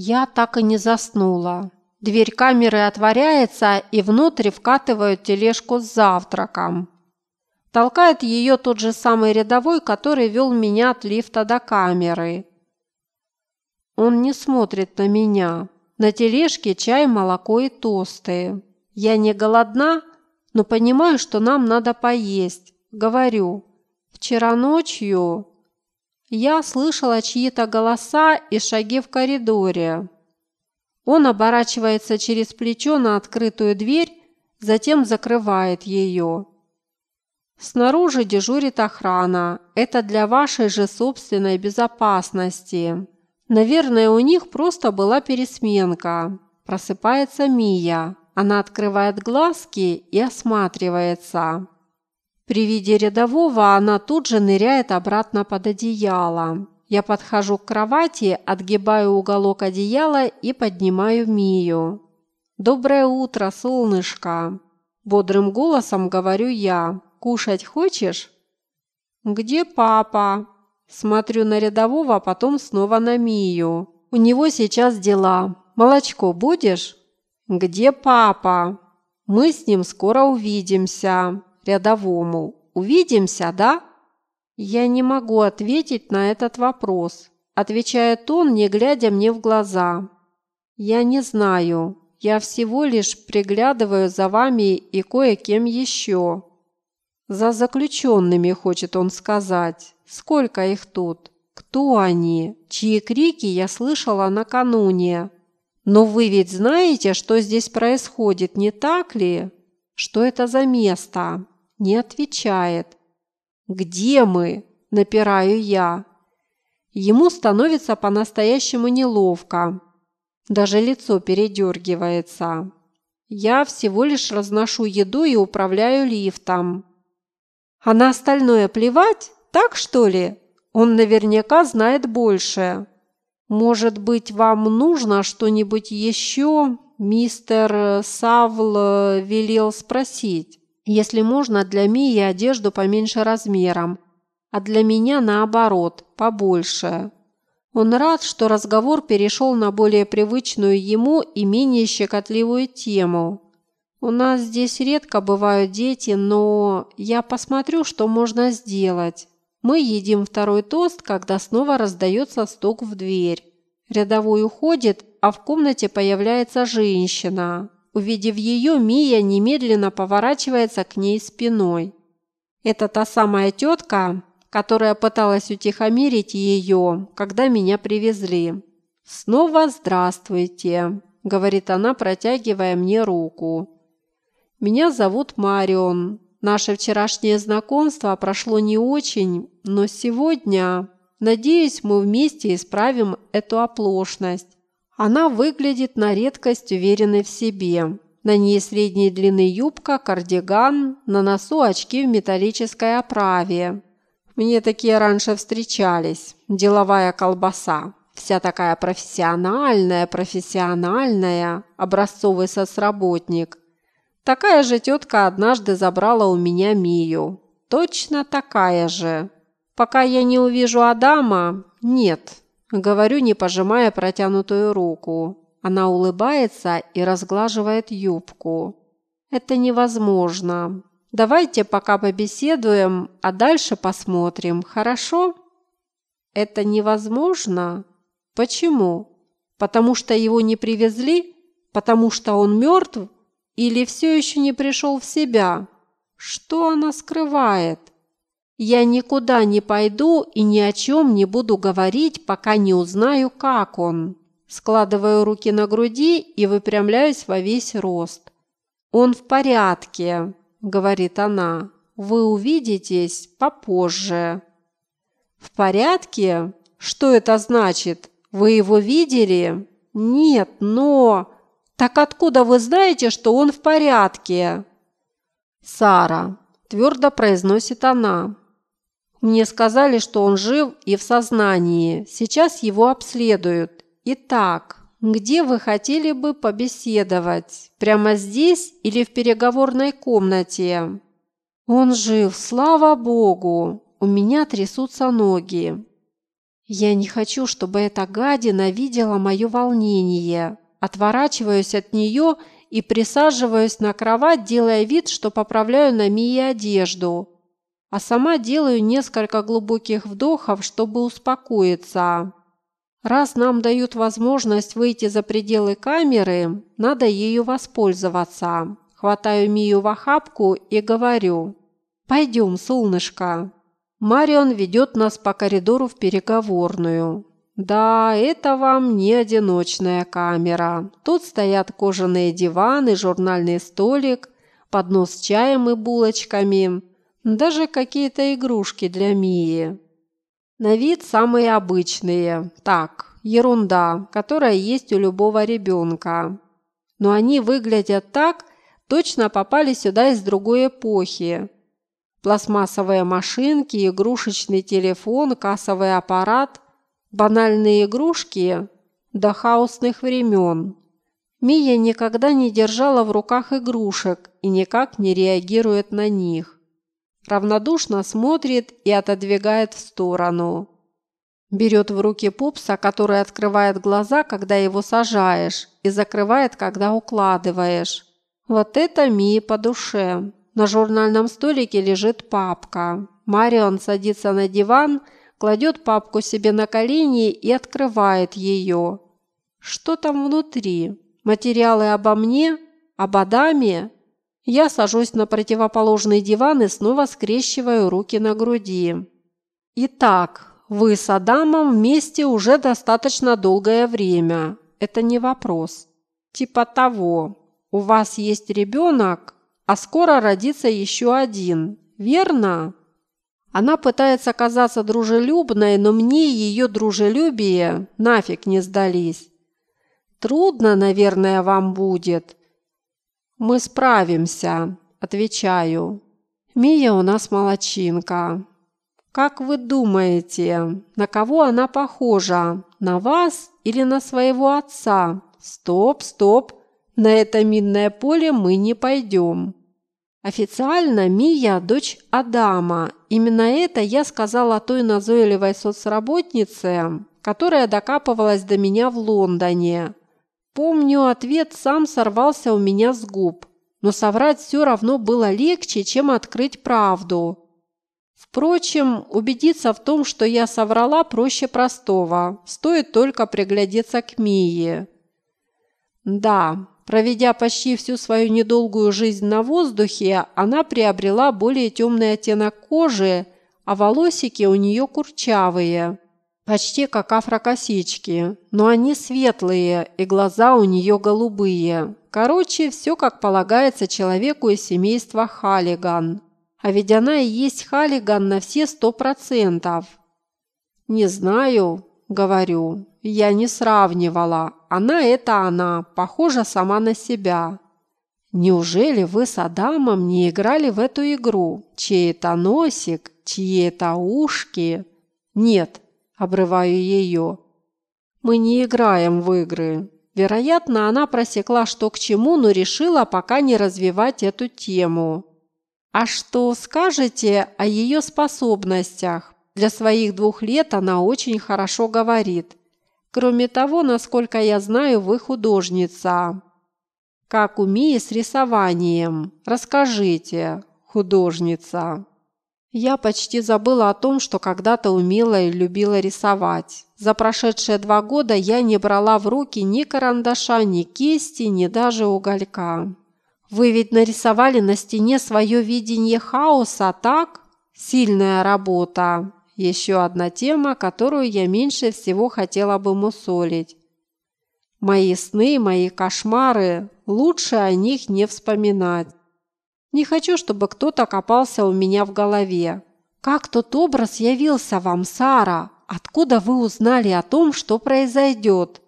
Я так и не заснула. Дверь камеры отворяется, и внутрь вкатывают тележку с завтраком. Толкает ее тот же самый рядовой, который вел меня от лифта до камеры. Он не смотрит на меня. На тележке чай, молоко и тосты. Я не голодна, но понимаю, что нам надо поесть. Говорю, вчера ночью я слышала чьи-то голоса и шаги в коридоре. Он оборачивается через плечо на открытую дверь, затем закрывает ее. Снаружи дежурит охрана. Это для вашей же собственной безопасности. Наверное, у них просто была пересменка. Просыпается Мия. Она открывает глазки и осматривается. При виде рядового она тут же ныряет обратно под одеяло. Я подхожу к кровати, отгибаю уголок одеяла и поднимаю Мию. «Доброе утро, солнышко!» Бодрым голосом говорю я. «Кушать хочешь?» «Где папа?» Смотрю на рядового, а потом снова на Мию. «У него сейчас дела. Молочко будешь?» «Где папа?» «Мы с ним скоро увидимся» рядовому. Увидимся, да? Я не могу ответить на этот вопрос, отвечает он, не глядя мне в глаза. Я не знаю. Я всего лишь приглядываю за вами и кое-кем еще. За заключенными, хочет он сказать. Сколько их тут? Кто они? Чьи крики я слышала накануне? Но вы ведь знаете, что здесь происходит, не так ли? Что это за место? Не отвечает. «Где мы?» – напираю я. Ему становится по-настоящему неловко. Даже лицо передергивается. Я всего лишь разношу еду и управляю лифтом. А на остальное плевать? Так что ли? Он наверняка знает больше. Может быть, вам нужно что-нибудь еще? Мистер Савл велел спросить. Если можно, для Мии одежду поменьше размером, а для меня наоборот, побольше. Он рад, что разговор перешел на более привычную ему и менее щекотливую тему. У нас здесь редко бывают дети, но я посмотрю, что можно сделать. Мы едим второй тост, когда снова раздается стук в дверь. Рядовой уходит, а в комнате появляется женщина. Увидев ее, Мия немедленно поворачивается к ней спиной. Это та самая тетка, которая пыталась утихомирить ее, когда меня привезли. «Снова здравствуйте», – говорит она, протягивая мне руку. «Меня зовут Марион. Наше вчерашнее знакомство прошло не очень, но сегодня, надеюсь, мы вместе исправим эту оплошность. Она выглядит на редкость уверенной в себе. На ней средней длины юбка, кардиган, на носу очки в металлической оправе. Мне такие раньше встречались. Деловая колбаса. Вся такая профессиональная, профессиональная, образцовый соцработник. Такая же тетка однажды забрала у меня Мию. Точно такая же. Пока я не увижу Адама, нет, Говорю, не пожимая протянутую руку. Она улыбается и разглаживает юбку. Это невозможно. Давайте пока побеседуем, а дальше посмотрим, хорошо? Это невозможно? Почему? Потому что его не привезли? Потому что он мертв? Или все еще не пришел в себя? Что она скрывает? Я никуда не пойду и ни о чем не буду говорить, пока не узнаю, как он. Складываю руки на груди и выпрямляюсь во весь рост. «Он в порядке», – говорит она. «Вы увидитесь попозже». «В порядке? Что это значит? Вы его видели?» «Нет, но...» «Так откуда вы знаете, что он в порядке?» «Сара», – твердо произносит она. Мне сказали, что он жив и в сознании. Сейчас его обследуют. Итак, где вы хотели бы побеседовать? Прямо здесь или в переговорной комнате? Он жив, слава богу. У меня трясутся ноги. Я не хочу, чтобы эта гадина видела мое волнение. Отворачиваюсь от нее и присаживаюсь на кровать, делая вид, что поправляю на Мии одежду. А сама делаю несколько глубоких вдохов, чтобы успокоиться. Раз нам дают возможность выйти за пределы камеры, надо ею воспользоваться. Хватаю Мию в охапку и говорю «Пойдем, солнышко». Марион ведет нас по коридору в переговорную. Да, это вам не одиночная камера. Тут стоят кожаные диваны, журнальный столик, поднос с чаем и булочками, даже какие-то игрушки для Мии. На вид самые обычные. Так, ерунда, которая есть у любого ребенка. Но они выглядят так, точно попали сюда из другой эпохи. Пластмассовые машинки, игрушечный телефон, кассовый аппарат – Банальные игрушки до хаосных времен. Мия никогда не держала в руках игрушек и никак не реагирует на них. Равнодушно смотрит и отодвигает в сторону. Берет в руки пупса, который открывает глаза, когда его сажаешь, и закрывает, когда укладываешь. Вот это Мии по душе. На журнальном столике лежит папка. Марион садится на диван – кладет папку себе на колени и открывает ее. Что там внутри? Материалы обо мне? Об Адаме? Я сажусь на противоположный диван и снова скрещиваю руки на груди. Итак, вы с Адамом вместе уже достаточно долгое время. Это не вопрос. Типа того. У вас есть ребенок, а скоро родится еще один. Верно? Она пытается казаться дружелюбной, но мне ее дружелюбие нафиг не сдались. Трудно, наверное, вам будет. Мы справимся, отвечаю. Мия у нас молочинка. Как вы думаете, на кого она похожа? На вас или на своего отца? Стоп, стоп. На это минное поле мы не пойдем. Официально Мия – дочь Адама. Именно это я сказала той назойливой соцработнице, которая докапывалась до меня в Лондоне. Помню, ответ сам сорвался у меня с губ, но соврать все равно было легче, чем открыть правду. Впрочем, убедиться в том, что я соврала, проще простого. Стоит только приглядеться к Мии. Да, Проведя почти всю свою недолгую жизнь на воздухе, она приобрела более темный оттенок кожи, а волосики у нее курчавые, почти как афрокосички, но они светлые, и глаза у нее голубые. Короче, все как полагается человеку из семейства Халиган. А ведь она и есть Халиган на все сто процентов. «Не знаю», – говорю, – «я не сравнивала, она – это она, похожа сама на себя. Неужели вы с Адамом не играли в эту игру? Чей это носик, чьи это ушки? Нет, обрываю ее. Мы не играем в игры. Вероятно, она просекла, что к чему, но решила пока не развивать эту тему. А что скажете о ее способностях? Для своих двух лет она очень хорошо говорит. Кроме того, насколько я знаю, вы художница. Как умеете с рисованием? Расскажите, художница. Я почти забыла о том, что когда-то умела и любила рисовать. За прошедшие два года я не брала в руки ни карандаша, ни кисти, ни даже уголька. Вы ведь нарисовали на стене свое видение хаоса, так? Сильная работа. Еще одна тема, которую я меньше всего хотела бы мусолить. Мои сны, мои кошмары, лучше о них не вспоминать. Не хочу, чтобы кто-то копался у меня в голове. Как тот образ явился вам, Сара? Откуда вы узнали о том, что произойдет?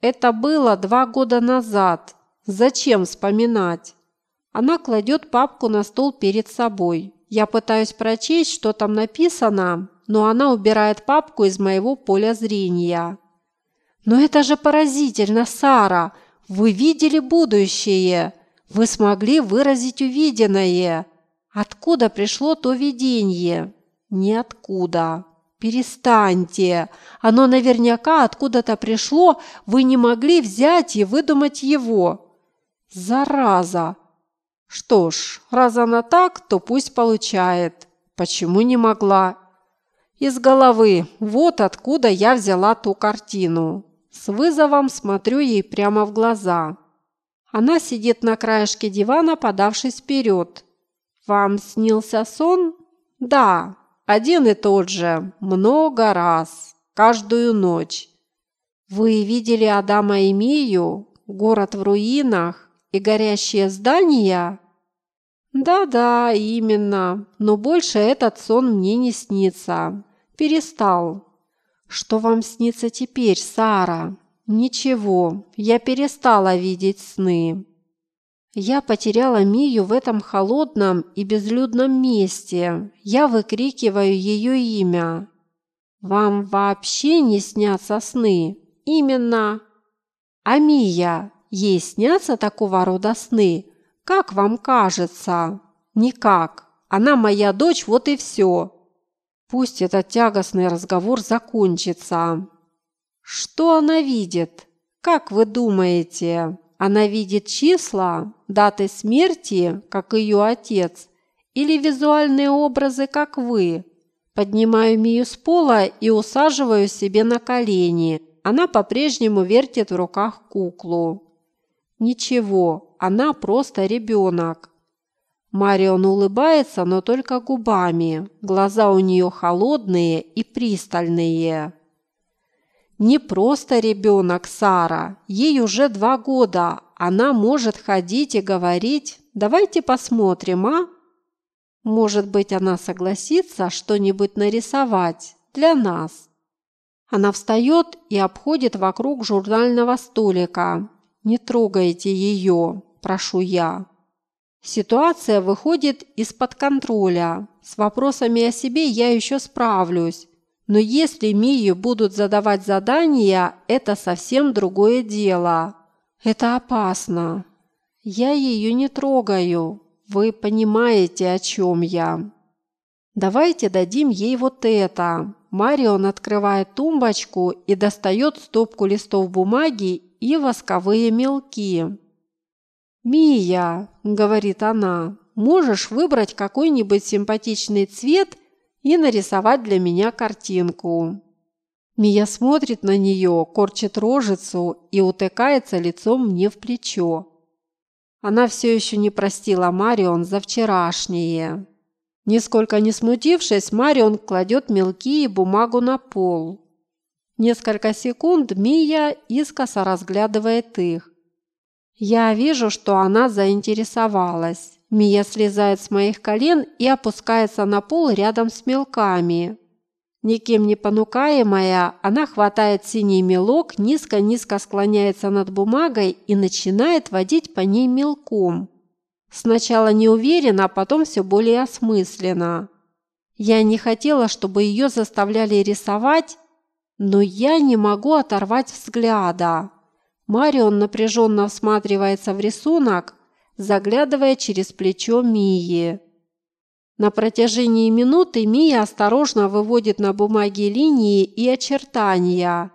Это было два года назад. Зачем вспоминать? Она кладет папку на стол перед собой. Я пытаюсь прочесть, что там написано, но она убирает папку из моего поля зрения. «Но это же поразительно, Сара! Вы видели будущее! Вы смогли выразить увиденное! Откуда пришло то видение?» «Ниоткуда. Перестаньте. Оно наверняка откуда-то пришло, вы не могли взять и выдумать его. Зараза. Что ж, раз она так, то пусть получает. Почему не могла? Из головы. Вот откуда я взяла ту картину. С вызовом смотрю ей прямо в глаза. Она сидит на краешке дивана, подавшись вперед. «Вам снился сон?» «Да, один и тот же, много раз, каждую ночь. Вы видели Адама и Мию, город в руинах и горящие здания? Да-да, именно, но больше этот сон мне не снится. Перестал. Что вам снится теперь, Сара? Ничего, я перестала видеть сны. Я потеряла Мию в этом холодном и безлюдном месте. Я выкрикиваю ее имя. Вам вообще не снятся сны? Именно. А Мия, ей снятся такого рода сны? Как вам кажется? Никак. Она моя дочь, вот и все. Пусть этот тягостный разговор закончится. Что она видит? Как вы думаете? Она видит числа, даты смерти, как ее отец, или визуальные образы, как вы. Поднимаю Мию с пола и усаживаю себе на колени. Она по-прежнему вертит в руках куклу. Ничего, она просто ребенок. Марион улыбается, но только губами. Глаза у нее холодные и пристальные. Не просто ребенок Сара, ей уже два года, она может ходить и говорить. Давайте посмотрим, а? Может быть, она согласится что-нибудь нарисовать для нас. Она встает и обходит вокруг журнального столика. Не трогайте ее, прошу я. Ситуация выходит из-под контроля. С вопросами о себе я еще справлюсь. Но если Мию будут задавать задания, это совсем другое дело. Это опасно. Я ее не трогаю. Вы понимаете, о чем я. Давайте дадим ей вот это. Марион открывает тумбочку и достает стопку листов бумаги и восковые мелки. «Мия», – говорит она, – «можешь выбрать какой-нибудь симпатичный цвет и нарисовать для меня картинку. Мия смотрит на нее, корчит рожицу и утыкается лицом мне в плечо. Она все еще не простила Марион за вчерашнее. Нисколько не смутившись, Марион кладет мелки и бумагу на пол. Несколько секунд Мия искоса разглядывает их. Я вижу, что она заинтересовалась. Мия слезает с моих колен и опускается на пол рядом с мелками. Никем не понукаемая, она хватает синий мелок, низко-низко склоняется над бумагой и начинает водить по ней мелком. Сначала неуверенно, а потом все более осмысленно. Я не хотела, чтобы ее заставляли рисовать, но я не могу оторвать взгляда. Марион напряженно всматривается в рисунок, заглядывая через плечо Мии. На протяжении минуты Мия осторожно выводит на бумаге линии и очертания.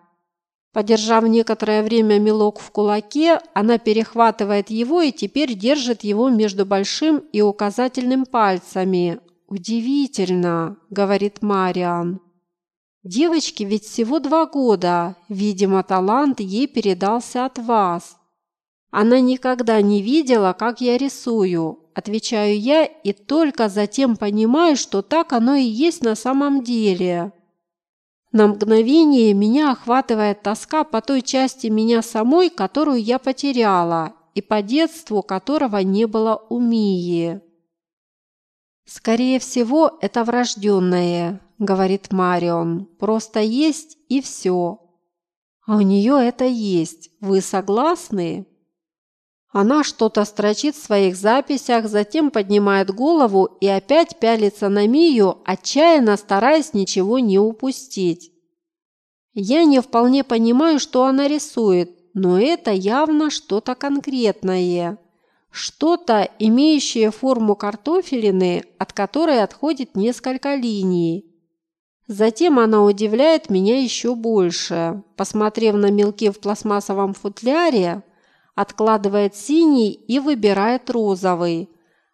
Подержав некоторое время мелок в кулаке, она перехватывает его и теперь держит его между большим и указательным пальцами. «Удивительно», – говорит Мариан. «Девочке ведь всего два года. Видимо, талант ей передался от вас. Она никогда не видела, как я рисую, отвечаю я и только затем понимаю, что так оно и есть на самом деле. На мгновение меня охватывает тоска по той части меня самой, которую я потеряла, и по детству которого не было у Мии. «Скорее всего, это врожденное», – говорит Марион. «Просто есть и все». «А у нее это есть. Вы согласны?» Она что-то строчит в своих записях, затем поднимает голову и опять пялится на Мию, отчаянно стараясь ничего не упустить. Я не вполне понимаю, что она рисует, но это явно что-то конкретное. Что-то, имеющее форму картофелины, от которой отходит несколько линий. Затем она удивляет меня еще больше. Посмотрев на мелки в пластмассовом футляре, откладывает синий и выбирает розовый,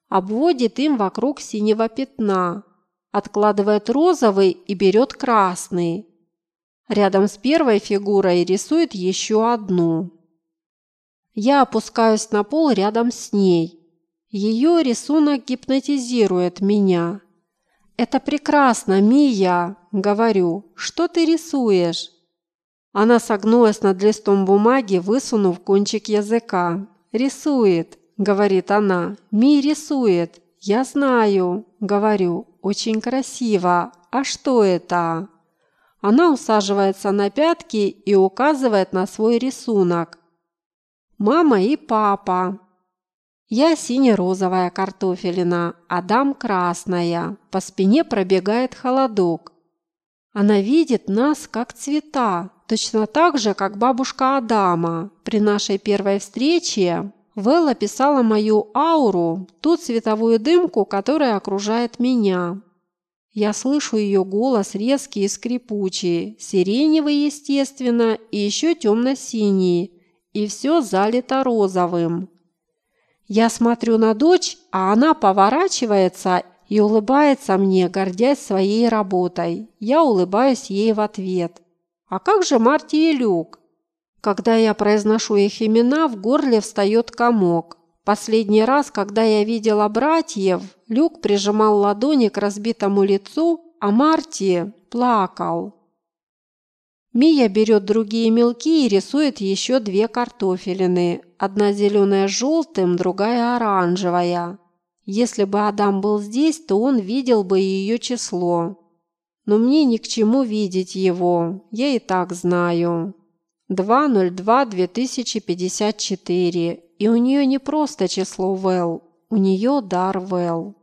обводит им вокруг синего пятна, откладывает розовый и берет красный. Рядом с первой фигурой рисует еще одну. Я опускаюсь на пол рядом с ней. Ее рисунок гипнотизирует меня. «Это прекрасно, Мия!» – говорю. «Что ты рисуешь?» Она согнулась над листом бумаги, высунув кончик языка. «Рисует», – говорит она. «Ми рисует». «Я знаю», – говорю. «Очень красиво. А что это?» Она усаживается на пятки и указывает на свой рисунок. Мама и папа. Я сине-розовая картофелина, Адам красная. По спине пробегает холодок. Она видит нас как цвета, точно так же, как бабушка Адама. При нашей первой встрече Велла писала мою ауру, ту цветовую дымку, которая окружает меня. Я слышу ее голос резкий и скрипучий, сиреневый, естественно, и еще темно-синий, и все залито розовым. Я смотрю на дочь, а она поворачивается и улыбается мне, гордясь своей работой. Я улыбаюсь ей в ответ. А как же Марти и Люк? Когда я произношу их имена, в горле встает комок. Последний раз, когда я видела братьев, Люк прижимал ладони к разбитому лицу, а Марти плакал. Мия берет другие мелки и рисует еще две картофелины. Одна зеленая с желтым, другая оранжевая. Если бы Адам был здесь, то он видел бы ее число. Но мне ни к чему видеть его, я и так знаю. 202-2054. И у нее не просто число Вэл, у нее дар Вэл.